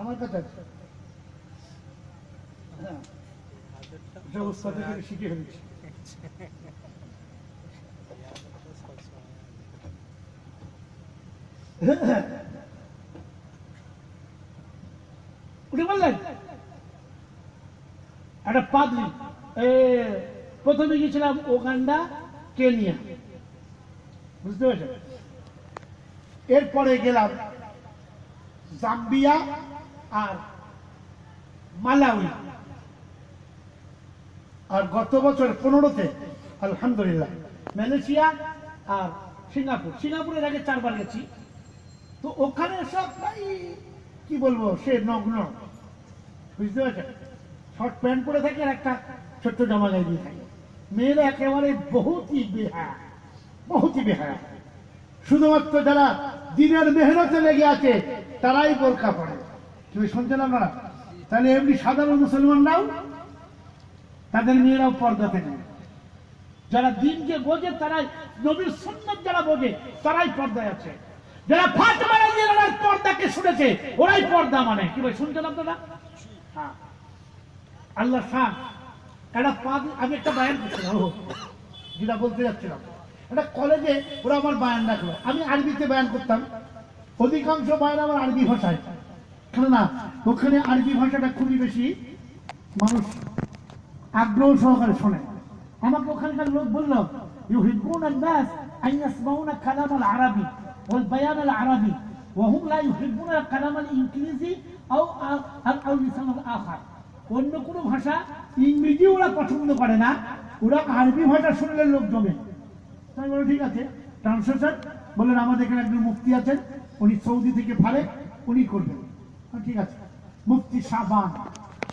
আমার কাছে হ্যাঁ। একটা পাদরি এ, প্রথমে গিয়েছিলাম ওগান্ডা কেনিয়া। বুঝতে পেরেছেন? এরপরে গেলাম জাম্বিয়া আর মালাউই। আর গত বছর পনেরোতে, আলহামদুলিল্লাহ, মালয়েশিয়া আর সিঙ্গাপুর। সিঙ্গাপুরের আগে চারবার গেছি। তো ওখানে সব প্রায় কি বলব, সে নগ্ন। বুঝতে পারছেন? শর্ট প্যান্ট পরে থাকে আর একটা ছোট্ট জামা গায়ে দিয়ে থাকে। মেয়েরা একেবারে বহুতই বেহায়া বহুতই বেহায়া। শুধুমাত্র যারা দিনের মেহনতে লেগে আছে, তারাই বোরখা পড়ে তুমি শুনছেন আপনারা তাহলে এমনি সাধারণ মুসলমানরাও তাদের মেয়েরাও পর্দাতে নেই যারা দিনকে বোঝে, তারাই নবীর সুন্নত যারা বোঝে, তারাই পর্দায় আছে। যারা ফাতেমা রাদিয়াল্লাহু পর্দাকে শুনেছে, ওরাই পর্দা মানে। কি ভাই, শুনছেন আপনারা? হ্যাঁ। আল্লাহ শাহ, একটা আমি একটা বায়ান করছিলাম যেটা বলতে যাচ্ছিলাম। একটা কলেজে ওরা আমার বায়ান রাখল। আমি আরবিতে বায়ান করতাম। অধিকাংশ বায়ান আমার আরবি ভাষায়। কেননা, ওখানে আরবি ভাষাটা খুবই বেশি মানুষ আগ্রহ সহকারে শোনে। আমাকে ওখানকার লোক বলল ইউ আই আল আখার অন্য কোনো ভাষা ইংরেজি ওরা পছন্দ করে না ওরা আরবি ভাষা শুনলে লোক জমে তাই ঠিক আছে ট্রান্সলেশন বললেন আমাদের এখানে একজন মুক্তি আছেন উনি সৌদি থেকে ফারে উনি করবেন ঠিক আছে। মুফতি সাবান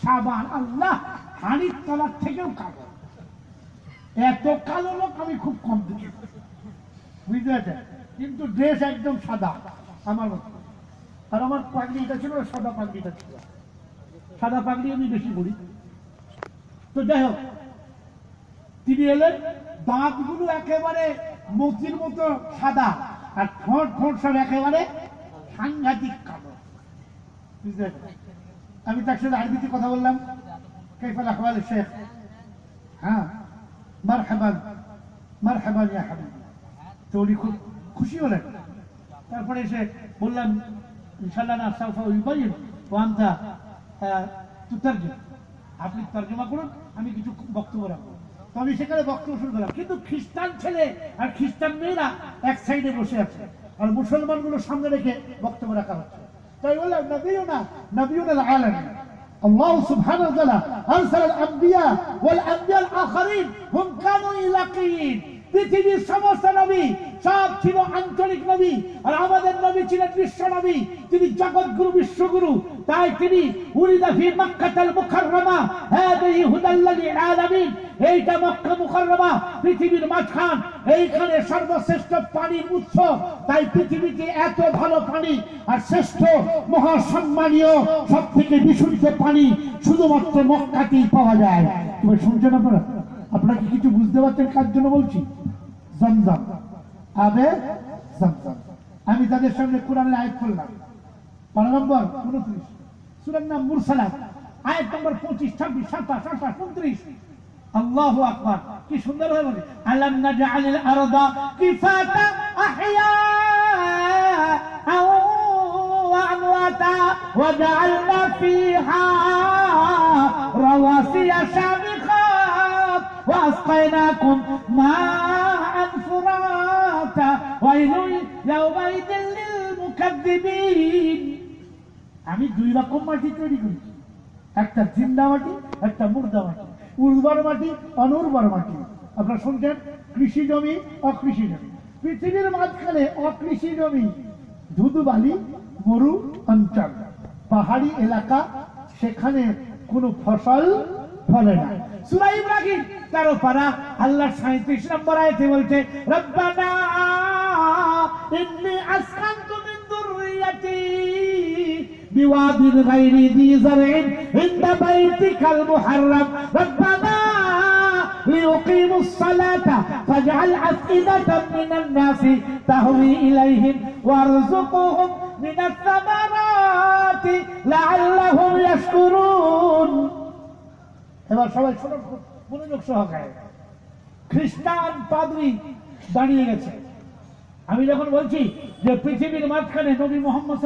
সাবান আল্লাহ হানির তলার থেকেও কালো। এত কালো লোক আমি খুব কম দেখি। বুঝতে কিন্তু ড্রেস একদম সাদা, আমার আর আমার পাগড়িটা ছিল, সাদা পাগড়িটা ছিল। সাদা পাগড়ি আমি বেশি করি তো যাই হোক, তিনি এলেন, দাঁতগুলো একেবারে মতির মতো সাদা, আর ঠোঁট ঠোঁট সব একেবারে সাংঘাতিক? আমি তার সাথে আরবিতে কথা বললাম। শেখ। হ্যাঁ? ইয়া হাবিবি। তো উনি খুব খুশি হলেন। তারপরে এসে বললাম আপনি তর্জমা করুন, আমি কিছু বক্তব্য রাখব। তো আমি সেখানে বক্তব্য শুরু করলাম। কিন্তু খ্রিস্টান ছেলে আর খ্রিস্টান মেয়েরা এক সাইডে বসে আছে। আর মুসলমানগুলো সামনে রেখে বক্তব্য রাখা হচ্ছে। فيقول لك نبينا نبينا العالم. الله سبحانه وتعالى أرسل الأنبياء والأنبياء الآخرين هم كانوا يلاقيين. পৃথিবীর সমস্ত নবী সব ছিল আঞ্চলিক নবী, আর আমাদের নবী ছিলেন বিশ্ব নবী। তিনি জগৎগুরু, বিশ্বগুরু। তাই তিনি উরিদা ফি মক্কাতাল মুকাররমা। হাদিহি হুদাল্লাযী আলামিন। এইটা মক্কা মুকাররমা, পৃথিবীর মাঝখান। এইখানে সর্বশ্রেষ্ঠ পানির উৎস। তাই পৃথিবীতে এত ভালো পানি আর শ্রেষ্ঠ মহাসম্মানীয় সব থেকে বিশুদ্ধ পানি শুধুমাত্র মক্কাতেই পাওয়া যায়। তুমি শুনছেন আপনারা আপনারা কি কিছু বুঝতে পারছেন কার জন্য বলছি? জমজম। আবে? জমজম। আমি তাদের সামনে কোরআন আয়াত পড়লাম। বারো নম্বর, উনত্রিশ। সুরের নাম মুরসালাত। আয়াত নম্বর পঁচিশ, ছাব্বিশ, সাতাশ, আঠাশ, উনত্রিশ। আল্লাহ আকবার। কি সুন্দর হয়ে বলে। আলাম নাজআলিল আরদা কিফাতা আহইয়া ওয়া আমওয়াতা ওয়া ফিহা। রাওয়াসিয়া শামিল। وأسقيناكم ماء فراتا ويل يومئذ للمكذبين আমি দুই রকম মাটি তৈরি করেছি একটা জিন্দা মাটি একটা মুর্দা মাটি উর্বর মাটি অনুর্বর মাটি আপনারা শুনছেন কৃষি জমি অকৃষি জমি পৃথিবীর মাঝখানে অকৃষি জমি ধুধু বালি মরু অঞ্চল পাহাড়ি এলাকা সেখানে কোনো ফসল ফলে না সুরা ইব্রাহিম তেরো পারা আল্লাহ সাঁত্রিশ নম্বর আয়তে বলছে রব্বানা ইন্নি আসকানতু মিন দুররিয়াতি بواد غير ذي زرع عند بيتك المحرم ربنا ليقيموا الصلاة فاجعل أفئدة من الناس تهوي إليهم وارزقهم من الثمرات লাআল্লাহুম ইয়াশকুরুন এবার সবাই ছোট মনোযোগ সহকারে। খ্রিস্টান পাদ্রী দাঁড়িয়ে গেছে। আমি যখন বলছি যে পৃথিবীর মাঝখানে নবী মোহাম্মদ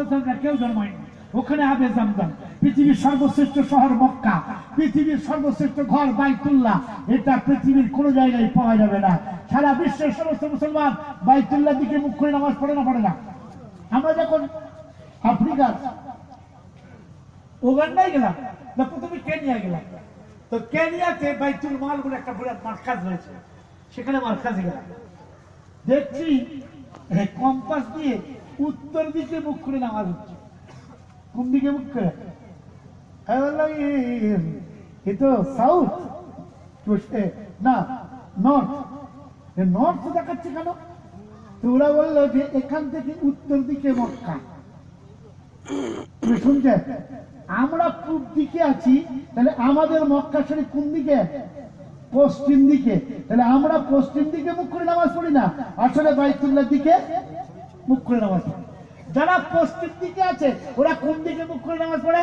কেউ জন্মায়নি ওখানে আবে জামদাম পৃথিবীর সর্বশ্রেষ্ঠ শহর মক্কা, পৃথিবীর সর্বশ্রেষ্ঠ ঘর বাইতুল্লাহ, এটা পৃথিবীর কোনো জায়গায় পাওয়া যাবে না। সারা বিশ্বের সমস্ত মুসলমান বাইতুল্লাহ দিকে মুখ করে নামাজ পড়ে না পড়ে না। আমরা যখন আফ্রিকার ওগান্ডায় গেলাম প্রথমে কেনিয়া গেলাম তো কেনিয়াতে বাইতুল মাল বলে একটা বিরাট মার্কাজ রয়েছে। সেখানে মার্কাজে গেলাম দেখছি কম্পাস দিয়ে উত্তর দিকে মুখ করে নামাজ হচ্ছে। কোন দিকে মুখ করে? "এ- তো সাউথ না নর্থ নর্থ দেখাচ্ছে কেন? তো ওরা বলল যে এখান থেকে উত্তর দিকে মক্কা। শুনছেন আমরা পূব দিকে আছি, তাহলে আমাদের মক্কা শরীফ কোন দিকে? পশ্চিম দিকে। তাহলে আমরা পশ্চিম দিকে মুখ করে নামাজ পড়ি না? আসলে বাইতুল্লাহ দিকে মুখ করে নামাজ পড়ি। যারা পশ্চিম দিকে আছে, ওরা কোন দিকে মুখ করে নামাজ পড়ে?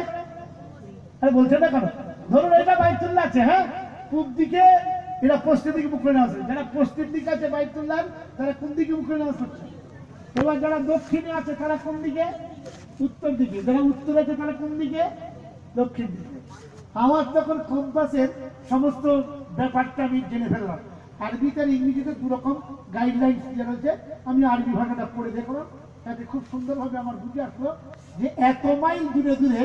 আরে বলছে না কেন? ধরুন এটা বাইতুল্লাহ আছে হ্যাঁ? পূব দিকে এরা পশ্চিম দিকে মুখ করে নামাজ পড়ে। যারা পশ্চিম দিকে আছে বাইতুল্লাহ তারা কোন দিকে মুখ করে নামাজ পড়ছে? এবার যারা দক্ষিণে আছে, তারা কোন দিকে? উত্তর দিকে। যারা উত্তর আছে তারা কোন দিকে? দক্ষিণ দিকে। আমার তখন কম্পাসের সমস্ত ব্যাপারটা আমি জেনে ফেললাম। আরবিতে আর ইংরেজিতে দু রকম গাইডলাইন দেওয়া রয়েছে। আমি আরবি ভাষাটা পড়ে দেখলাম তাতে খুব সুন্দরভাবে আমার বুঝে আসলো যে এত মাইল দূরে দূরে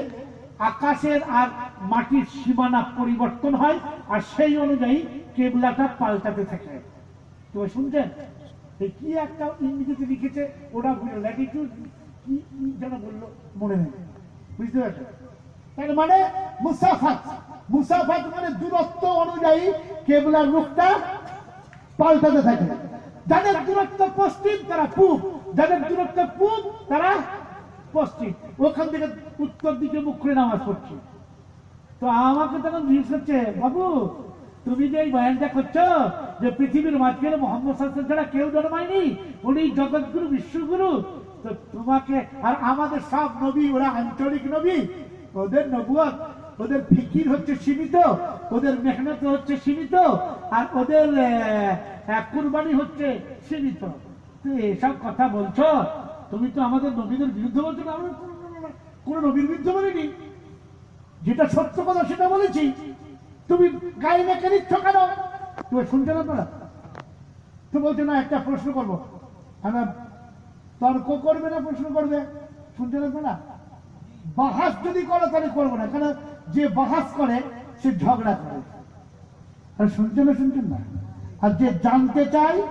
আকাশের আর মাটির সীমানা পরিবর্তন হয়, আর সেই অনুযায়ী কেবলাটা পাল্টাতে থাকে। তো শুনছেন? কি একটা ইংরেজিতে লিখেছে, ওরা ল্যাটিটিউড যেন বলল, মনে নেই। বুঝতে পারছ তার মানে মুসাফাত মুসাফাত মানে দূরত্ব অনুযায়ী কেবলার পাল্টাতে থাকে। যাদের দূরত্ব পশ্চিম, তারা পূব। যাদের দূরত্ব পূব, তারা পশ্চিম। ওখান থেকে উত্তর দিকে মুখ করে নামাজ পড়ছে। তো আমাকে তখন জিজ্ঞেস করছে, বাবু, তুমি যে এই বয়ানটা করছ, যে পৃথিবীর মাঝখানে মোহাম্মদ ছাড়া কেউ জন্মায়নি? উনি জগৎগুরু, বিশ্বগুরু তোমাকে আর আমাদের সব নবী, ওরা আঞ্চলিক নবী। ওদের নবুয়ত, ওদের ফিকির হচ্ছে সীমিত, ওদের মেহনত হচ্ছে সীমিত, আর ওদের কুরবানি হচ্ছে সীমিত। এসব কথা বলছো, তুমি তো আমাদের নবীদের বিরুদ্ধে বলছো না কোনো- নবীর বিরুদ্ধে বলিনি। যেটা সত্য কথা সেটা বলেছি। তুমি গায়ে মেখে নিচ্ছ কেন? তুমি শুনতে না তো বলছে, না, একটা প্রশ্ন করব। আমরা তর্ক করবে না প্রশ্ন করবে? শুনতে লাগবে না? বাহাস যদি করো, তাহলে করব না। কেন? যে বাহাস করে, সে ঝগড়া করে। আর শুনছেন না শুনছেন না। আর যে জানতে চাই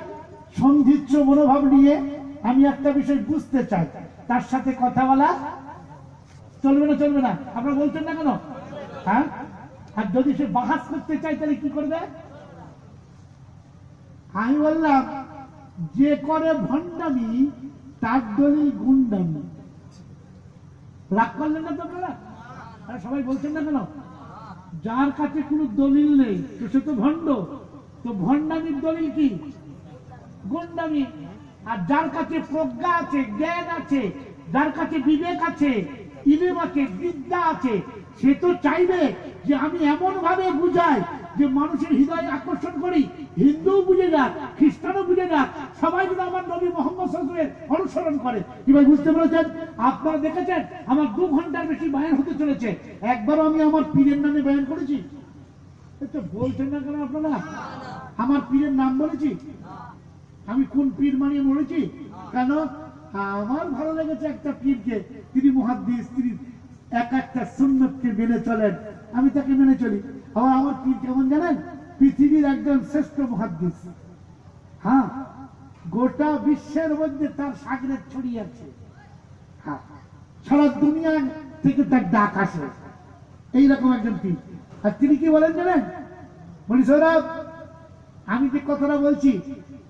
সন্ধিচ্ছ মনোভাব নিয়ে আমি একটা বিষয় বুঝতে চাই। তার সাথে কথা বলা চলবে না চলবে না। আপনারা বলছেন না কেন? হ্যাঁ? আর যদি সে বাহাস করতে চাই তাহলে কি করবে? আমি বললাম, যে করে ভণ্ডামি তার দলিল গুন্ডামি রাগ করলেন না তো আপনারা? সবাই বলছেন না কেন? যার কাছে কোনো দলিল নেই, তো সে তো ভণ্ড। তো ভণ্ডামির দলিল কি? গুন্ডামি। আর যার কাছে প্রজ্ঞা আছে, জ্ঞান আছে, যার কাছে বিবেক আছে, ইলেম আছে, বিদ্যা আছে, সে তো চাইবে যে আমি এমন ভাবে বুঝাই যে মানুষের হৃদয় আকর্ষণ করি হিন্দু বুঝে যাক, খ্রিস্টানও বুঝে যাক, সবাই যেন আমার নবী মোহাম্মদ অনুসরণ করে। কি বুঝতে পেরেছেন? আপনারা দেখেছেন? আমার দু ঘণ্টার বেশি বায়ান হতে চলেছে। একবারও আমি আমার পীরের নামে বায়ান করেছি। বলছেন না কেন আপনারা? আমার পীরের নাম বলেছি? আমি কোন পীর মানিয়ে মরেছি? কেন? আমার ভালো লেগেছে একটা পীরকে। তিনি মহাদ্দিস, তিনি এক একটা সুন্নতকে মেনে চলেন। আমি তাকে মেনে চলি। আবার আমার পীর কেমন জানেন? পৃথিবীর একজন শ্রেষ্ঠ মহাদ্দিস। হ্যাঁ গোটা বিশ্বের মধ্যে তার সাগরে ছড়িয়ে আছে। হ্যাঁ সারা দুনিয়া থেকে তার ডাক আসে। এইরকম একজন পীর আর তিনি কি বলেন জানেন? বলি, সৌরভ, আমি যে কথাটা বলছি,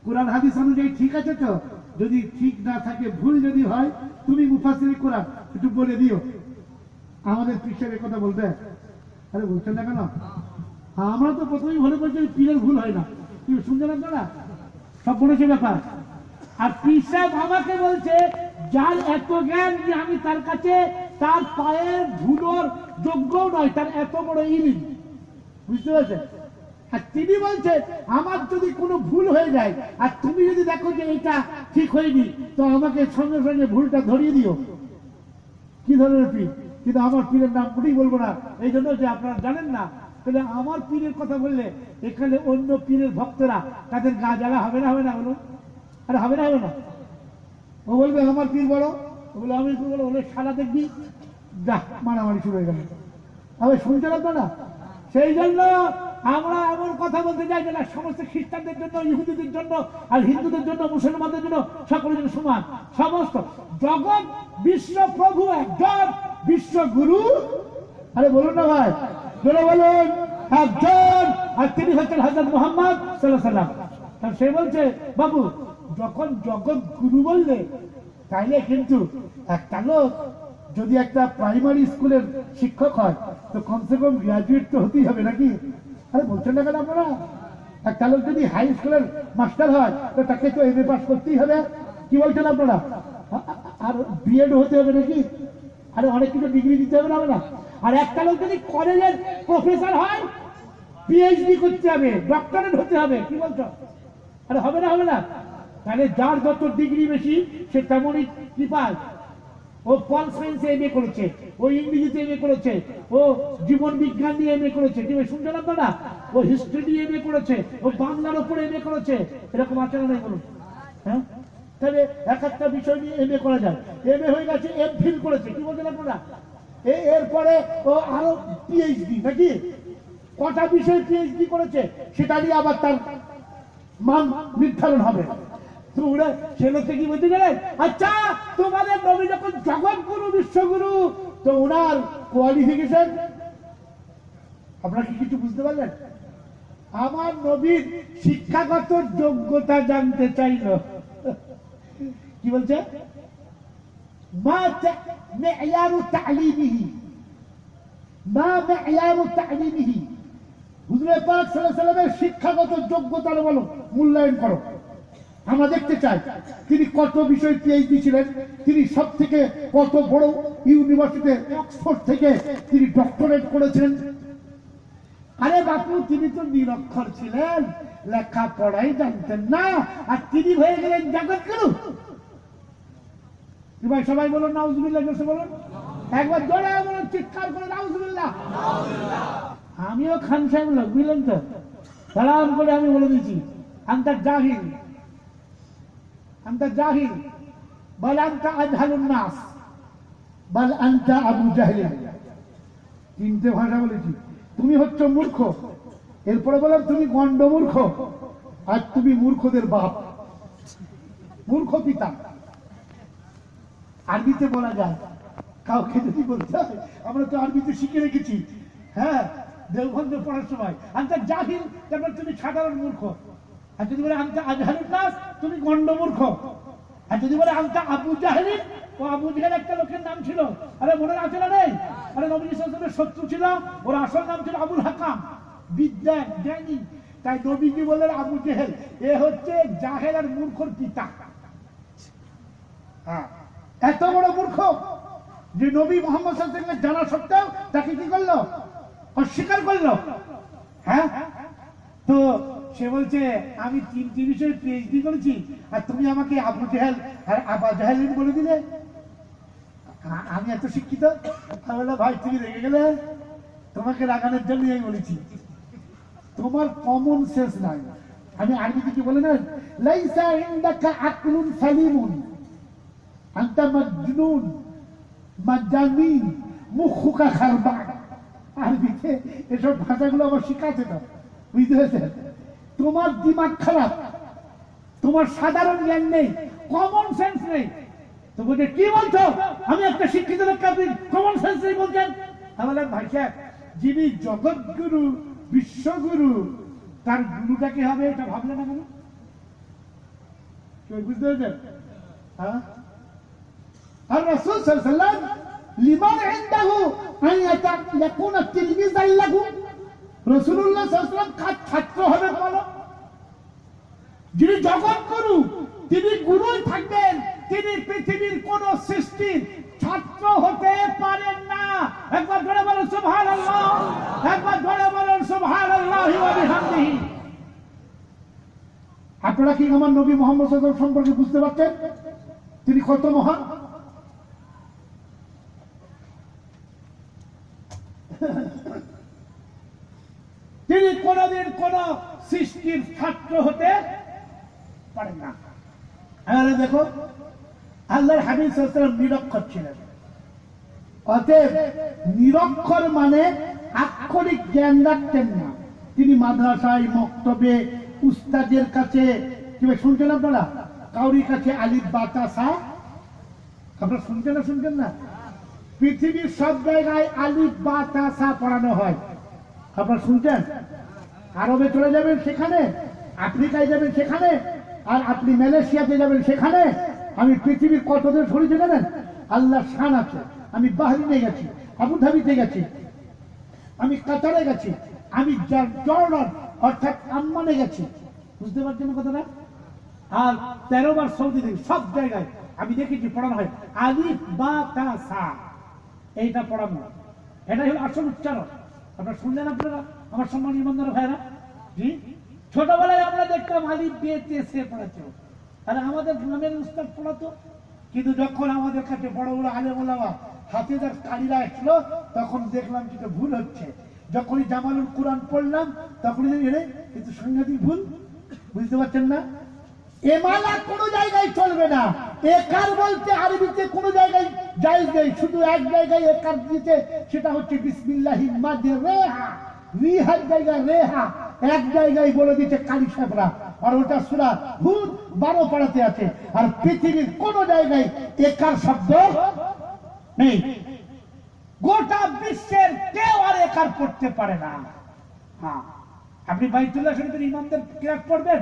কোরআন, হাদিস অনুযায়ী ঠিক আছে তো? যদি ঠিক না থাকে, ভুল যদি হয়, তুমি মুফাসির কোরআন একটু বলে দিও। আমাদের পীরের কথা বলতে। আরে বলছেন না কেন? আমরা তো প্রথমেই ভুলে বলছি পীরের ভুল হয় না। তুমি শুনতে না না সব বলেছে ব্যাপার। আর পীর সাহেব আমাকে বলছে, যার এত জ্ঞান যে আমি তার কাছে, তার পায়ের ধুলোর যোগ্যও নয়, তার এত বড় ইলিম। বুঝতে পারছেন? আর তিনি বলছেন আমার যদি কোনো ভুল হয়ে যায়, আর তুমি যদি দেখো যে এটা ঠিক হয়নি, তো আমাকে সঙ্গে সঙ্গে ভুলটা ধরিয়ে দিও। কি ধরনের পীর? কিন্তু আমার পীরের নাম কোনোই বলব না। এই জন্য যে আপনারা জানেন না, তাহলে আমার পীরের কথা বললে এখানে অন্য পীরের ভক্তরা তাদের গা জ্বালা হবে না হবে না বলুন? আরে হবে না হবে না। ও বলবে, আমার পীর বড়। ও বলে আমি পীর বলো বলে সারা দেখবি? যা মারামারি শুরু হয়ে গেল। আমি শুনতে পারব না সেই জন্য আমরা এমন কথা বলতে চাই যে না, সমস্ত খ্রিস্টানদের জন্য, ইহুদিদের জন্য আর হিন্দুদের জন্য, মুসলমানদের জন্য সকলের জন্য সমান। সমস্ত জগৎ, বিশ্ব প্রভু একজন বিশ্বগুরু আরে বলুন না ভাই, জোরে বলুন, একজন। আর তিনি হচ্ছেন হাজরত মোহাম্মদ সাল্লাম কারণ সে বলছে, বাবু, যখন জগৎ গুরু বললে, তাইলে কিন্তু একটা লোক যদি একটা প্রাইমারি স্কুলের শিক্ষক হয়, তো কমসে কম গ্রাজুয়েট তো হতেই হবে নাকি? আরে বলছেন না কেন আপনারা? একটা লোক যদি হাই স্কুলের মাস্টার হয়, তো তাকে তো এম পাস করতেই হবে। কি বলছেন আপনারা? আর বিএড হতে হবে নাকি? আরে অনেক কিছু ডিগ্রি দিতে হবে না না আর একটা লোক যদি কলেজের প্রফেসর হয় পিএইচডি করতে হবে ডক্টরেট হতে হবে, কি বলছো? আরে হবে না হবে না। তাহলে যার যত ডিগ্রি বেশি, সে তেমনই কি পায় ও পল সায়েন্সে এমএ করেছে, ও ইংরেজিতে এমএ করেছে, ও জীবন বিজ্ঞান নিয়ে এমএ করেছে। কি ভাই শুনছেন আপনারা? ও হিস্ট্রি নিয়ে এমএ করেছে, ও বাংলার উপরে এমএ করেছে। এরকম না নাই বলুন। হ্যাঁ? তাহলে এক একটা বিষয় নিয়ে এমএ করা যায় এমএ হয়ে গেছে, এম ফিল করেছে। কি বলছেন আপনারা? এ- এরপরে ও আরও পিএইচডি নাকি? কটা বিষয় পিএইচডি করেছে, সেটা নিয়ে আবার তার মান নির্ধারণ হবে। কি বলতে গেলেন আচ্ছা তোমাদের নবী যখন জগৎগুরু, বিশ্বগুরু, তো ওনার কোয়ালিফিকেশন আপনারা কি কিছু বুঝতে পারলেন? আমার নবীর শিক্ষাগত যোগ্যতা জানতে চাইল। কি বলছে? শিক্ষাগত যোগ্যতার বলো, মূল্যায়ন করো। আমরা দেখতে চাই। তিনি কত বিষয় পিএইচডি ছিলেন, তিনি সব থেকে কত বড় ইউনিভার্সিটি অক্সফোর্ড থেকে তিনি ডক্টরেট করেছেন আরে বাপু, তিনি তো নিরক্ষর ছিলেন, লেখাপড়াই জানতেন না, আর তিনি হয়ে গেলেন জগৎ গুরু ভাই সবাই বলুন, নাউজুবিল্লাহ জোসে বলুন। একবার জোরে বলুন, চিৎকার করে, নাউজুবিল্লাহ। আমিও খান সাহেব লোক, বুঝলেন তো? সালাম করে আমি বলে দিচ্ছি, আন্তার জাহিল। আন্তার জাহিল বল আন্তা আজহালুন নাস বল আন্তা আবু জাহিল তিনটে ভাষা বলেছি। তুমি হচ্ছ মূর্খ। এরপরে বললাম, তুমি গন্ড মূর্খ আর তুমি মূর্খদের বাপ। মূর্খ পিতা। আরবিতে বলা যায়, কাউকে যদি বলতে হয়, আমরা তো আরবিতে শিখে রেখেছি। হ্যাঁ দেওবন্ধে পড়ার সময়। আনতে জাহিল, তারপর তুমি সাধারণ মূর্খ। আর যদি বলে আনতে আজহারুল নাস তুমি গন্ড মূর্খ আর যদি বলে আনতে আবু জাহেলি ও আবু জাহেল একটা লোকের নাম ছিল। আরে মনে আছে না নেই? আরে নবী শত্রু ছিল, ওর আসল নাম ছিল আবুল হাকাম। বিদ্যা জ্ঞানী। তাই নবীজি বললেন, আবু জেহেল, এ হচ্ছে জাহেল আর মূর্খর পিতা। হ্যাঁ। এত বড় মূর্খ যে নবী মোহাম্মদ জানা সত্ত্বেও তাকে কি করল? অস্বীকার করল। হ্যাঁ? তো সে বলছে আমি তিনটি বিষয়ে পিএইচডি করেছি আর তুমি আমাকে আবু জাহেল আর আবা জাহেলিন বলে দিলে? আমি এত শিক্ষিত? বললাম, ভাই তুমি রেগে গেলে? তোমাকে রাগানোর জন্য আমি বলেছি। তোমার কমন সেন্স নাই। আমি আরবিতে কি বলে না লাইসা ইনদাকা আকলুন সালিমুন আন্তা মাজনুন মাজামিন মুখুকা খারবান। আরবিতে এসব ভাষাগুলো আমার শিখাতে না বুঝতে পেরেছে তোমার দিমাগ খারাপ। তোমার সাধারণ জ্ঞান নেই কমন সেন্স নেই। তো বলছে, কি বলছো? আমি একটা শিক্ষিত কমন সেন্স নেই বলছেন? যিনি জগৎগুরু, বিশ্বগুরু, তার গুরুটা কি হবে এটা ভাবলে না কেন? বুঝতে পেরেছেন? হ্যাঁ? আর রসুল সাল্লাম লিমান যিনি জগৎ তিনি গুরুই থাকবেন, তিনি পৃথিবীর কোন সৃষ্টির ছাত্র হতে পারেন না। একবার ধরে বলেন সুভান একবার ধরে বলেন আপনারা কি আমার নবী মোহাম্মদ সম্পর্কে বুঝতে পারছেন তিনি কত মহান? তিনি কোনদিন কোন সৃষ্টির ছাত্র হতে পারেন না। দেখো, আল্লাহর ওয়াসাল্লাম নিরক্ষর ছিলেন। অতএব নিরক্ষর মানে আক্ষরিক জ্ঞান রাখতেন না। তিনি মাদ্রাসায় মক্তবে উস্তাদের কাছে শুনছেন আপনারা? কাউরির কাছে আলিফ বাতাসা। আপনারা শুনছেন না শুনছেন না? পৃথিবীর সব জায়গায় আলিফ বাতাসা পড়ানো হয়। আপনারা শুনছেন? আরবে চলে যাবেন সেখানে, আফ্রিকায় যাবেন সেখানে, আর আপনি মালয়েশিয়াতে যাবেন সেখানে। আমি পৃথিবীর কত দেশ ঘুরেছি জানেন আল্লাহ শান আছে। আমি বাহরিনে গেছি, আবুধাবিতে গেছি, আমি কাতারে গেছি, আমি জর- জর্ডান, অর্থাৎ আম্মানে গেছি। বুঝতে পারছেন কথাটা? আর তেরো বার সৌদি থেকে সব জায়গায় আমি দেখেছি পড়ানো হয়, আলিফ বা তা সা। এইটা পড়ানো। এটাই হলো আসল উচ্চারণ। আপনারা শুনলেন আপনারা? আমার সম্মান ইমানদার ভাইরা জি? ছোটবেলায় আমরা দেখতাম আলিফ বে তে সে পড়াতো। আর আমাদের গ্রামের উস্তাদ পড়াতো। কিন্তু যখন আমাদের কাছে বড় বড় আলেম ওলামা হাফিজার কালিরা আসলো, তখন দেখলাম যেটা ভুল হচ্ছে। যখনই জামালুল কোরআন পড়লাম, তখনই কিন্তু সাংঘাতিক ভুল? বুঝতে পারছেন না? এমালা কোনো জায়গায় চলবে না। একার বলতে আরবিতে কোনো জায়গায় জায়েজ নেই, শুধু এক জায়গায় একার দিতে, সেটা হচ্ছে বিসমিল্লাহি মাদে রেহা, রিহার জায়গায় রেহা, এক জায়গায় বলে দিচ্ছে কালী সাহেবরা। আর ওটা সুরা ভূত বারো পাড়াতে আছে। আর পৃথিবীর কোন জায়গায় একার শব্দ নেই। গোটা বিশ্বের কেউ আর একার পড়তে পারে না। হ্যাঁ আপনি বাইতুল্লাহ শরীফের ইমামদের ক্লাস পড়বেন?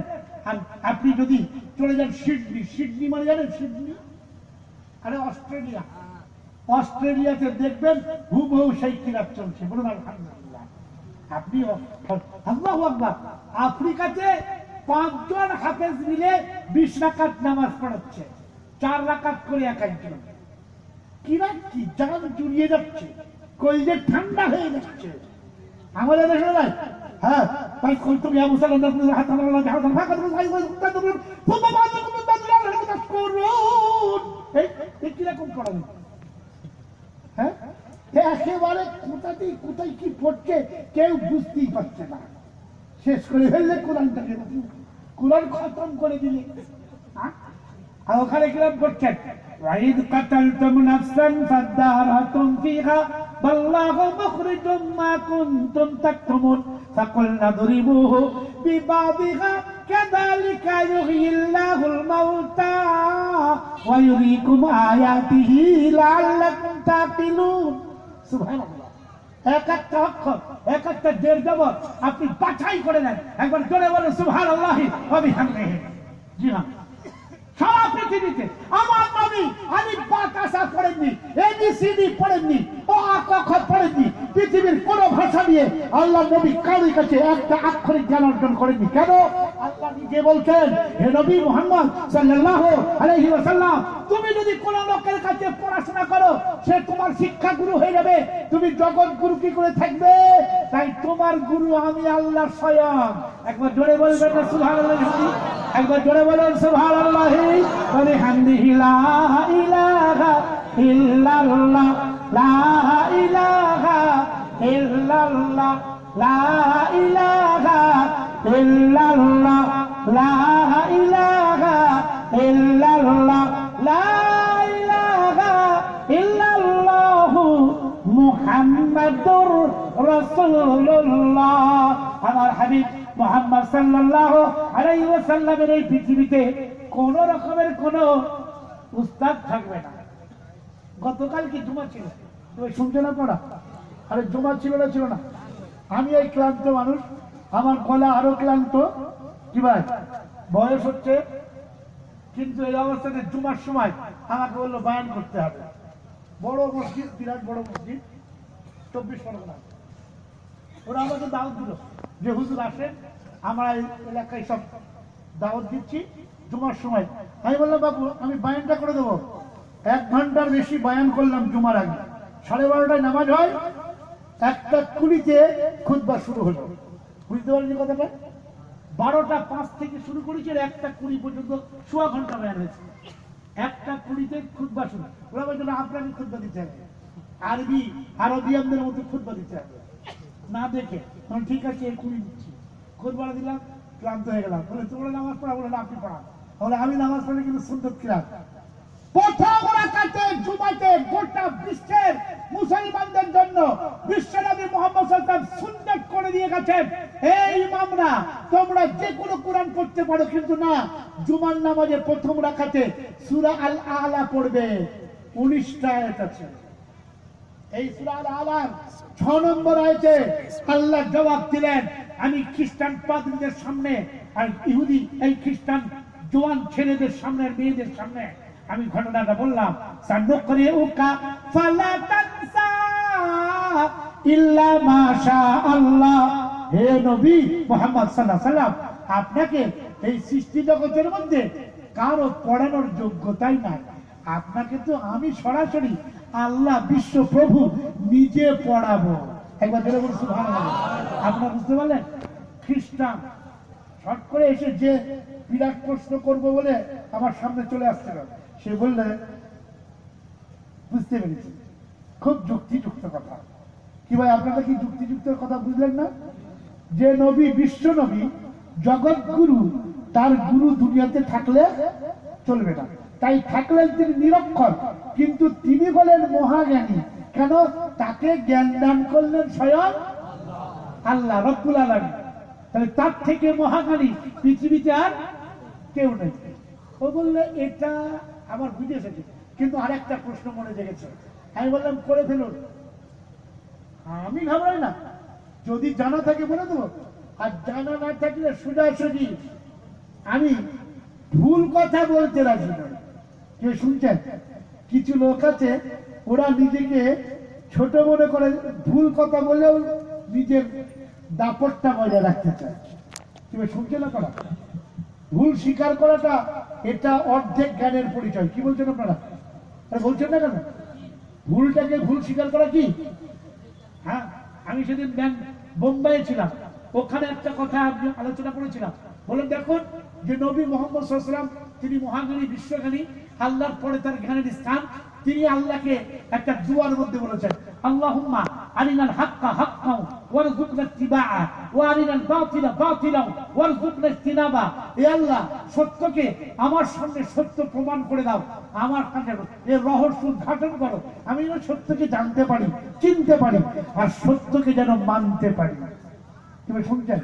আর আপনি যদি চলে যান সিডনি সিডনি মানে জানেন সিডনি? আরে অস্ট্রেলিয়া। অস্ট্রেলিয়াতে দেখবেন হুবহু সেই কিরাত চলছে, বলুন আলহামদুলিল্লাহ। আপনি আল্লাহ আকবার। আফ্রিকাতে পাঁচজন হাফেজ মিলে বিশ রাকাত নামাজ পড়াচ্ছে, চার রাকাত করে এক একজন। কিরা কি? জান জুড়িয়ে যাচ্ছে, কলজে ঠান্ডা হয়ে যাচ্ছে। আমাদের দেশে নাই হ্যাঁ তাই কইতুম ইয়া মুসাল্লাহ নাস হাত আল্লাহ জাহাদ ফাকাত রাই ওয়াই উত্তাদুন ফুমা বাদুকুম বাদুল আল্লাহ তাশকুরুন এই এই কি রকম পড়ানো হ্যাঁ এ একেবারে কোথাতেই কোথায় কি পড়ছে কেউ বুঝতেই পারছে না শেষ করে ফেললে কোরআনটাকে কোরআন খতম করে দিলে হ্যাঁ? আর ওখানে কিরম করছেন وإذ قتلتم نفسا فادارأتم فيها والله مخرج ما كنتم تكتمون فقلنا اضربوه ببعضها كذلك يحيي الله الموتى ويريكم آياته لعلكم تعقلون سبحان الله এক একটা অক্ষর এক একটা দেড় জবর আপনি বাছাই করে নেন একবার জোরে বলেন সুভান আল্লাহ জি হ্যাঁ সারা পৃথিবীতে। আমার নবী আলিফ বা কাসা পড়েননি এবিসিডি পড়েননি, ও আ ক খ পড়েননি। পৃথিবীর কোন ভাষা নিয়ে আল্লাহ নবী কারোর কাছে একটা আক্ষরিক জ্ঞান অর্জন করেননি। কেন? আল্লাহ নিজে বলছেন, হে নবী মুহাম্মদ সাল্লাল্লাহু আলাইহি ওয়াসাল্লাম, তুমি যদি কোন লোকের কাছে পড়াশোনা করো, সে তোমার শিক্ষা গুরু হয়ে যাবে। তুমি জগৎ গুরু কি করে থাকবে? তাই তোমার গুরু আমি আল্লাহ স্বয়ং। একবার জোরে বলবেন না একবার জোরে বলেন, সুবহানাল্লাহ, বলে হামদিহি লা ইলাহা ইল্লাল্লাহ, লা ইলাহা ইল্লাল্লাহ, লা ইলাহা ইল্লাল্লাহ, লা ইলাহা ইল্লাল্লাহ, লা ইলাহা ইল্লাল্লাহ মুহাম্মাদুর রাসূলুল্লাহ। আমার হাবিব মোহাম্মদ সাল্লাল্লাহু আলাইহি ওয়াসাল্লামের এই পৃথিবীতে কোন রকমের কোন উস্তাদ থাকবে না। গতকাল কি জুমা ছিল? তুমি শুনছো না পড়া? আরে জুমা ছিল না ছিল না। আমি এই ক্লান্ত মানুষ, আমার গলা আরও ক্লান্ত। কি ভাই? বয়স হচ্ছে, কিন্তু এই অবস্থাতে জুমার সময় আমাকে বলল, বায়ান করতে হবে। বড় মসজিদ, বিরাট বড় মসজিদ, চব্বিশ পরগনা। ওরা আমাকে দাওয়াত দিল। যে হুজুর আসেন আমরা এই এলাকায় সব দাওয়াত দিচ্ছি জুমার সময়। আমি বললাম, বাবু, আমি বায়ানটা করে দেবো। এক ঘণ্টার বেশি বায়ান করলাম জুমার আগে। সাড়ে বারোটায় নামাজ হয়, একটা কুড়িতে খুদবা শুরু হলো। বুঝতে পারলি কথাটা? বারোটা পাঁচ থেকে শুরু করেছি আর একটা কুড়ি পর্যন্ত সোয়া ঘণ্টা বয়ান হয়েছে। একটা কুড়িতে খুদ্া শুরু। ওরা বলছিল আপনাকে খুদ্া দিতে হবে। আরবি আরবিয়ানদের মতো খুদ্া দিতে হবে। না দেখে, তখন ঠিক আছে, এই কুড়ি দিচ্ছি। খুদ্া দিলাম, ক্লান্ত হয়ে গেলাম। বলে, তোমরা নামাজ পড়া, বলে আপনি পড়ান। বলে, আমি নামাজ পড়লে কিন্তু সুন্দর কিরাম মুসলমানদের জন্য করে দিয়ে তোমরা কোরআন পড়তে পারো, কিন্তু না, জুমার নামাজে প্রথম রাকাতে সূরা আল আলা পড়বে। 19টা আয়াত আছে। এই সূরা আল আলার 6 নম্বর আয়াতে আল্লাহ জবাব দিলেন, আমি খ্রিস্টান পাদ্রীদের সামনে আর ইহুদি, এই খ্রিস্টান জোয়ান ছেলেদের সামনে আর মেয়েদের সামনে আমি ঘটনাটা বললাম। করে উকা ফালা ইল্লা মাশা আল্লাহ হে নবী মুহাম্মদ সাল্লাল্লাহু সাল্লাম আপনাকে এই সৃষ্টি জগতের মধ্যে কারও পড়ানোর যোগ্যতাই নাই। আপনাকে তো আমি সরাসরি আল্লাহ বিশ্ব প্রভু নিজে পড়াবো। একবার বলছি ভালো আপনারা বুঝতে পারলেন? খ্রিস্টান। শর্ট করে এসে যে বিরাট প্রশ্ন করব বলে আমার সামনে চলে আসছিল, সে বললে, বুঝতে পেরেছি। খুব যুক্তিযুক্ত কথা। কি ভাই, আপনারা কি যুক্তিযুক্ত কথা বুঝলেন না? যে নবী, বিশ্ব নবী জগৎ গুরু তার গুরু দুনিয়াতে থাকলে চলবে না। তাই থাকলেন তিনি নিরক্ষর। কিন্তু তিনি বলেন মহাজ্ঞানী। কেন? তাকে জ্ঞান দান করলেন স্বয়ং আল্লাহ, রব্বুল আলামিন। তাহলে তার থেকে মহাজ্ঞানী পৃথিবীতে আর কেউ নেই। ও বললে, এটা আমার বুঝে এসেছে কিন্তু আরেকটা প্রশ্ন মনে জেগেছে। আমি বললাম, করে ফেলুন। আমি ঘাবড়াই না। যদি জানা থাকে বলে দেবো। আর জানা না থাকলে সোজাসুজি আমি ভুল কথা বলতে রাজি নই। কেউ শুনছেন, কিছু লোক আছে, ওরা নিজেকে ছোট মনে করে ভুল কথা বলেও নিজের দাপটটা বজায় রাখতে চায়। তুমি শুনছে না করা ভুল স্বীকার করাটা এটা অর্ধেক জ্ঞানের পরিচয়। কি বলছেন আপনারা? বলছেন না কেন? ভুলটাকে ভুল স্বীকার করা কি? হ্যাঁ আমি সেদিন ব্যাংক বোম্বাইয়ে ছিলাম। ওখানে একটা কথা আমি আলোচনা করেছিলাম। বলে দেখুন, যে নবী মোহাম্মদ সাল্লাম তিনি মহাজ্ঞানী, বিশ্বজ্ঞানী আল্লাহর পরে তার জ্ঞানের স্থান, তিনি আল্লাহকে একটা দুয়ার মধ্যে বলেছেন, আল্লাহুম্মা আরিনাল হাক্কা ইত্তিবাআ বাতিলা ইজতিনাবা। এ আল্লাহ, সত্যকে আমার সামনে সত্য প্রমাণ করে দাও, আমার কাছে এর রহস্য উদ্ঘাটন করো। আমি যেন সত্যকে জানতে পারি, চিনতে পারি, আর সত্যকে যেন মানতে পারি। তুমি শুনছেন?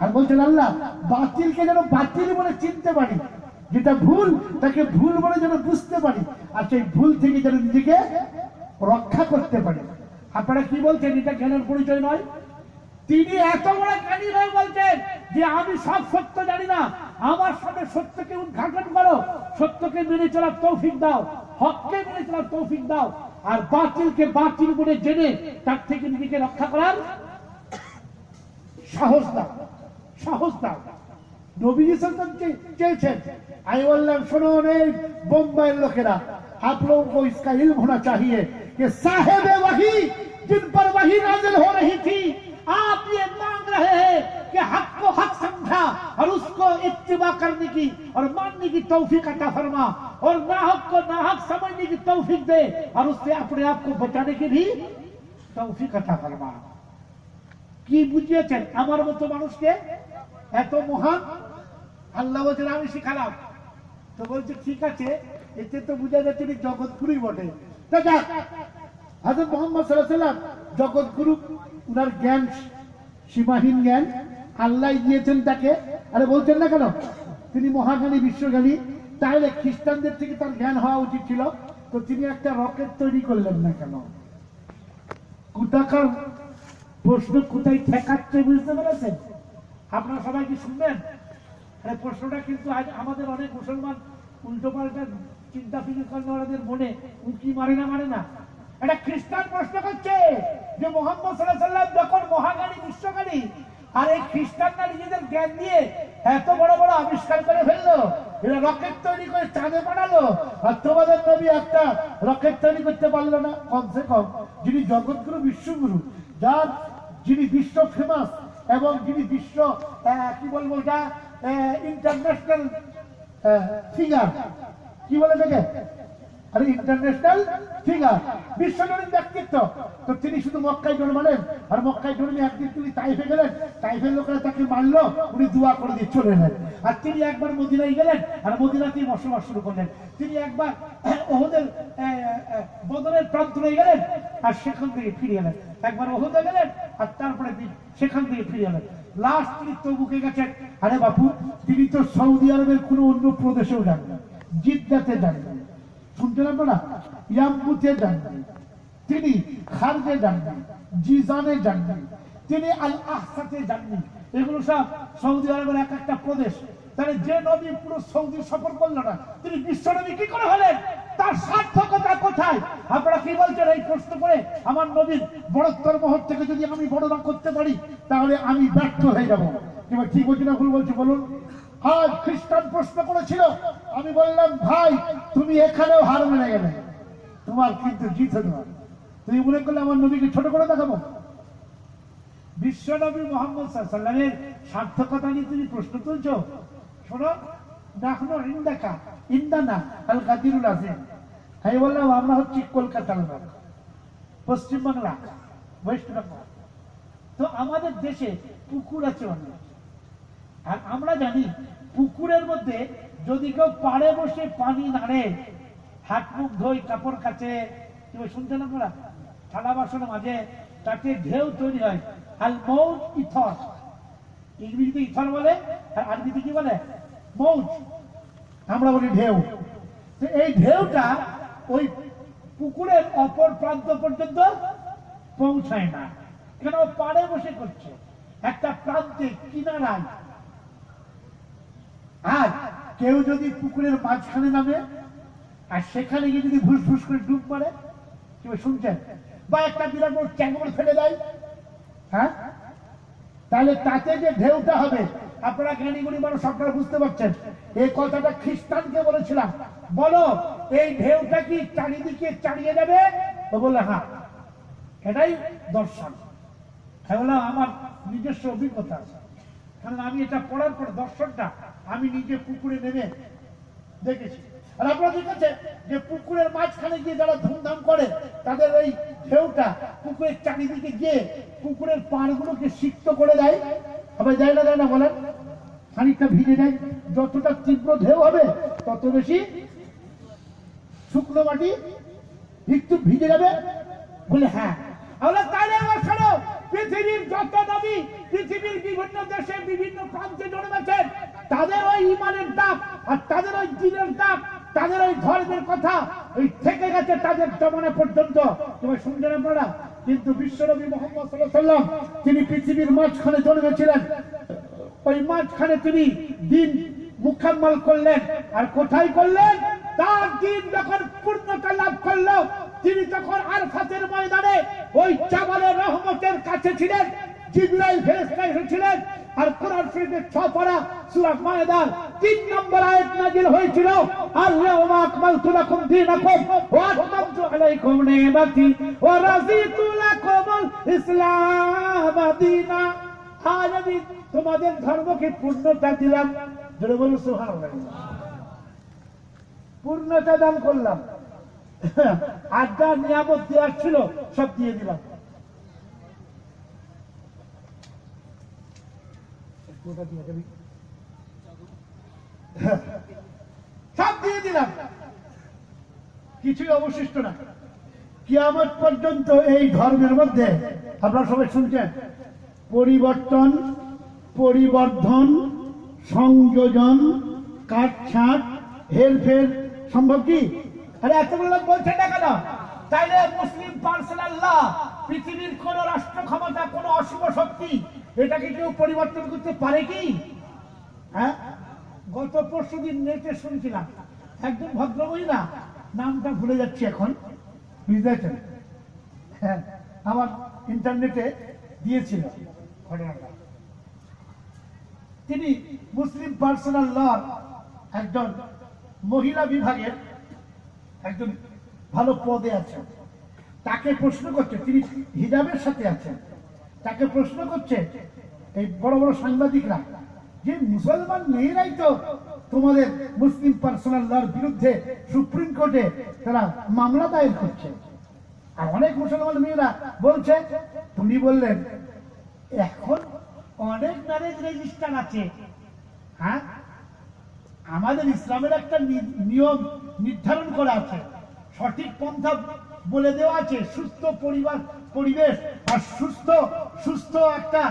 আর বলছেন, আল্লাহ, বাতিলকে যেন বাতিল বলে চিনতে পারি। যেটা ভুল, তাকে ভুল বলে যেন বুঝতে পারি। আর সেই ভুল থেকে যেন নিজেকে রক্ষা করতে পারি। আপনারা কি বলছেন? এটা জ্ঞানের পরিচয় নয়। তিনি এত বড় জ্ঞানী হয়ে বলছেন যে আমি সব সত্য জানি না। আমার সামনে সত্যকে উদ্ঘাটন করো। সত্যকে মেনে চলার তৌফিক দাও। হককে মেনে চলার তৌফিক দাও। আর বাতিলকে বাতিল বলে জেনে তার থেকে নিজেকে রক্ষা করার সাহস দাও। সাহস দাও। নবীজি সাল্লাম চেয়েছেন আমি বললাম শোনো এই বোম্বাইয়ের লোকেরা आप लोगों को इसका इल्म होना चाहिए कि साहेब वही जिन पर वही नाजिल हो रही थी आप ये मांग रहे हैं कि हक को हक समझा और उसको इत्तिबा करने की और मानने की तौफीक अता फरमा और नाहक को नाहक समझने की तौफीक दे और उससे अपने आप को बचाने की भी तौफीक अता फरमा কি বুঝিয়েছেন আমার মতো মানুষকে এত মহান আল্লাহ বলছেন, আমি শিখালাম। তো বলছে, ঠিক আছে, এতে তো বুঝা যাচ্ছে তিনি জগৎগুরুই বটে। হাজরত মোহাম্মদ সাল্লাম জগৎগুরু, উনার জ্ঞান সীমাহীন জ্ঞান, আল্লাহ দিয়েছেন তাকে। আরে বলছেন না কেন? তিনি মহাজ্ঞানী, বিশ্বজ্ঞানী। তাহলে খ্রিস্টানদের থেকে তার জ্ঞান হওয়া উচিত ছিল। তো তিনি একটা রকেট তৈরি করলেন না কেন? কোথাকার প্রশ্ন কোথায় ঠেকাচ্ছে বুঝতে পেরেছেন? আপনারা সবাই কি শুনবেন? প্রশ্নটা কিন্তু আজ আমাদের অনেক মুসলমান উল্টো পাল্টা চিন্তা ফিকির মনে। উঁকি মারে না মারে না? একটা খ্রিস্টান প্রশ্ন করছে যে মোহাম্মদ সাল্লাম যখন মহাগানী বিশ্বকারী আর এই খ্রিস্টানরা নিজেদের জ্ঞান দিয়ে এত বড় বড় আবিষ্কার করে ফেলল, এরা রকেট তৈরি করে চাঁদে বানালো আর তোমাদের নবী একটা রকেট তৈরি করতে পারল না, কমসে কম। যিনি জগৎগুরু, বিশ্বগুরু, যার যিনি বিশ্ব ফেমাস এবং যিনি বিশ্ব কি বলব এটা ইন্টারন্যাশনাল ফিগার কি বলে দেখে আরে ইন্টারন্যাশনাল ফিগার বিশ্বজনীন ব্যক্তিত্ব। তো তিনি শুধু মক্কায় জন্মালেন আর মক্কায় জন্মে একদিন তিনি তাইফে গেলেন। তাইফের লোকেরা তাকে মারলো। উনি দোয়া করে দিয়ে চলে এলেন। আর তিনি একবার মদিনায় গেলেন। আর মদিনাতেই বসবাস শুরু করলেন। তিনি একবার ওহদের বদরের প্রান্তরে গেলেন। আর সেখান থেকে ফিরে এলেন। একবার ওহদে গেলেন। আর তারপরে সেখান থেকে ফিরে এলেন। তিনি গেছেন আরে বাপু, তিনি তো সৌদি আরবের অন্য প্রদেশেও যান জিদ্দাতে যান না। শুনছেন আপনারা ইয়াম্বুতে যাননি তিনি খারজে যাননি জিজানে যাননি তিনি আল আহসাতে যাননি এগুলো সব সৌদি আরবের এক একটা প্রদেশ। তাহলে যে নবী পুরো সৌদি সফর করল না, তিনি বিশ্ব নবী কি করে হলেন? তার সার্থকতা কোথায়? আপনারা কি বলছেন এই প্রশ্ন করে? আমার নবীর বড়ত্তর মহৎ থেকে যদি আমি বড় না করতে পারি, তাহলে আমি ব্যর্থ হয়ে যাব। এবার ঠিক বলছি না ভুল বলছি, বলুন। আজ খ্রিস্টান প্রশ্ন করেছিল, আমি বললাম, ভাই, তুমি এখানেও হার মেনে গেলে। তোমার কিন্তু জিত হতে পারে। তুমি মনে করলে আমার নবীকে ছোট করে দেখাবো? বিশ্ব নবী মোহাম্মদ সাল্লামের সার্থকতা নিয়ে তুমি প্রশ্ন তুলছো? শোনো। দেখো ইন্দাকা, ইন্দানা আল কাদিরুল আজিম। আমি বললাম আমরা হচ্ছি কলকাতার লোক। Paschimbangla West Bengal. তো আমাদের দেশে পুকুর আছে অনেক। আর আমরা জানি, পুকুরের মধ্যে যদি কেউ পাড়ে বসে পানি নাড়ে, হাত মুখ ধোয় কাপড় কাচে তুমি শুনছেন আপনারা? থালা বাসন মাঝে তাতে ঢেউ তৈরি হয়। আর মৌজ ইথর। ইংরেজিতে ইথর বলে, আর আরবিতে কি বলে? মৌজ আমরা বলি ঢেউ এই ঢেউটা ওই পুকুরের অপর প্রান্ত পর্যন্ত পৌঁছায় না। কেন? পাড়ে বসে করছে। একটা প্রান্তে কিনারায়। আর কেউ যদি পুকুরের মাঝখানে নামে, আর সেখানে গিয়ে যদি ভুস ভুস করে ডুব মারে কেউ শুনছেন? বা একটা বিরাট বড় ট্যাঙ্গর ফেলে দেয় হ্যাঁ? তাহলে তাতে যে ঢেউটা হবে আপনারা জ্ঞানীগুলি মানুষ, আপনারা বুঝতে পারছেন। এই কথাটা খ্রিস্টানকে বলেছিলাম। বলো, এই ঢেউটা কি চারিদিকে চালিয়ে যাবে? ও বলে হ্যাঁ। এটাই দর্শন। আমি আমার নিজস্ব অভিজ্ঞতা আছে। কারণ আমি এটা পড়ার পর দর্শনটা আমি নিজে পুকুরে নেমে দেখেছি। আর আপনারা দেখেছেন যে পুকুরের মাঝখানে গিয়ে যারা ধুমধাম করে, তাদের ওই ঢেউটা পুকুরের চারিদিকে গিয়ে পুকুরের পাড়গুলোকে সিক্ত করে দেয়। আবার দেয় না দেয় না বলেন। খানিকটা ভিজে দেয় যতটা তীব্র ঢেউ হবে, তত বেশি শুকনো মাটি একটু ভিজে যাবে। বলে হ্যাঁ। আমরা তাহলে আমার শোনো পৃথিবীর যত নবী, পৃথিবীর বিভিন্ন দেশে, বিভিন্ন প্রান্তে জন্মেছেন তাদের ওই ইমানের ডাক আর তাদের ওই দিনের ডাক তাদের ওই ধর্মের কথা, ওই থেকে গেছে তাদের জমানা পর্যন্ত। তোমার শুনছেন আপনারা? কিন্তু বিশ্বনবী মোহাম্মদ তিনি পৃথিবীর মাঝখানে জন্মেছিলেন ওই মাঝখানে তিনি দিন মুখাম্মল করলেন। আর কোথায় করলেন? তার দিন যখন পূর্ণতা লাভ করল, তিনি তখন আরফাতের ময়দানে ওই চাবালের রহমতের কাছে ছিলেন। আর তিন নম্বর হয়েছিল আল-ইয়াওমা আকমালতু আমি তোমাদের ধর্মকে পূর্ণতা দিলাম। পূর্ণতা দান করলাম। আর যা নিয়ামত দেওয়ার ছিল সব দিয়ে দিলাম। সব দিয়ে দিলাম। কিছুই অবশিষ্ট না। কিয়ামত পর্যন্ত এই ধর্মের মধ্যে, আপনারা সবাই শুনছেন? পরিবর্তন, পরিবর্ধন, সংযোজন, কাটছাট, হেরফের, সম্ভব কি? আরে এতগুলো বলছে না কেন? তাইলে মুসলিম পার্সোনাল ল পৃথিবীর কোন রাষ্ট্র ক্ষমতা, কোন অশুভ শক্তি, এটাকে কেউ পরিবর্তন করতে পারে কি? হ্যাঁ? গত পরশু দিন নেটে শুনছিলাম, একজন ভদ্র মহিলা নামটা ভুলে যাচ্ছি এখন। হ্যাঁ আমার ইন্টারনেটে দিয়েছিল ঘটনাটা। তিনি মুসলিম পার্সোনাল ল একজন মহিলা বিভাগের একজন ভালো পদে আছেন। তাকে প্রশ্ন করছে, তিনি হিজাবের সাথে আছেন। তাকে প্রশ্ন করছে, এই বড় বড় সাংবাদিকরা, যে মুসলমান মেয়েরাই তো তোমাদের মুসলিম পার্সোনাল লর বিরুদ্ধে সুপ্রিম কোর্টে তারা মামলা দায়ের করছে। আর অনেক মুসলমান মেয়েরা বলছে, তুমি বললেন, এখন অনেক ম্যারেজ রেজিস্টার আছে। হ্যাঁ? আমাদের ইসলামের একটা নিয়ম নির্ধারণ করা আছে। সঠিক পন্থা বলে দেওয়া আছে, সুস্থ পরিবার, পরিবেশ আর সুস্থ সুস্থ একটা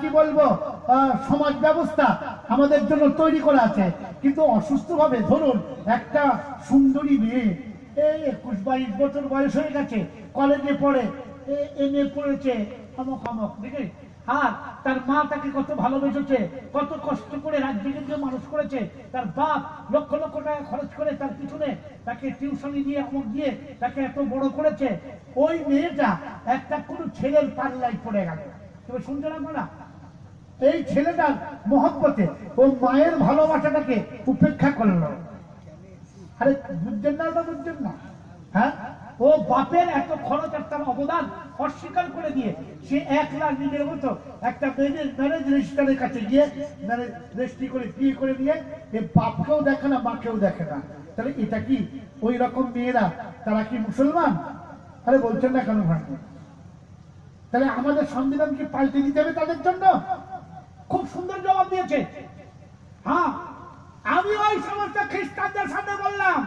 কি বলব সমাজ ব্যবস্থা আমাদের জন্য তৈরি করা আছে। কিন্তু অসুস্থ ভাবে ধরুন একটা সুন্দরী মেয়ে এই একুশ বাইশ বছর বয়স হয়ে গেছে কলেজে পড়ে এম এ পড়েছে অমক অমক দেখে আর তার মা তাকে কত ভালোবেসেছে, কত কষ্ট করে জেগে জেগে মানুষ করেছে। তার বাপ লক্ষ লক্ষ টাকা খরচ করে তার পিছনে তাকে টিউশনি দিয়ে, অমুক দিয়ে তাকে এত বড় করেছে। ওই মেয়েটা একটা কোনো ছেলের পাল্লাই পড়ে গেল। তবে শুনতে লাগবে না এই ছেলেটার মহব্বতে ও মায়ের ভালোবাসাটাকে উপেক্ষা করল আরে বুঝছেন না বুঝছেন না? হ্যাঁ? ও বাপের এত খরচ একটা অবদান অস্বীকার করে দিয়ে সে এক লাখ নিজের মতো একটা ম্যারেজ রেজিস্টারের কাছে গিয়ে ম্যারেজ রেজিস্ট্রি করে বিয়ে করে নিয়ে এ বাপকেও দেখে না, মাকেও দেখে না। তাহলে এটা কি ওই রকম মেয়েরা, তারা কি মুসলমান? আরে বলছেন না কেন ভাই? তাহলে আমাদের সংবিধান কি পাল্টে দিতে হবে তাদের জন্য? খুব সুন্দর জবাব দিয়েছে। হ্যাঁ আমি ওই সমস্ত খ্রিস্টানদের সামনে বললাম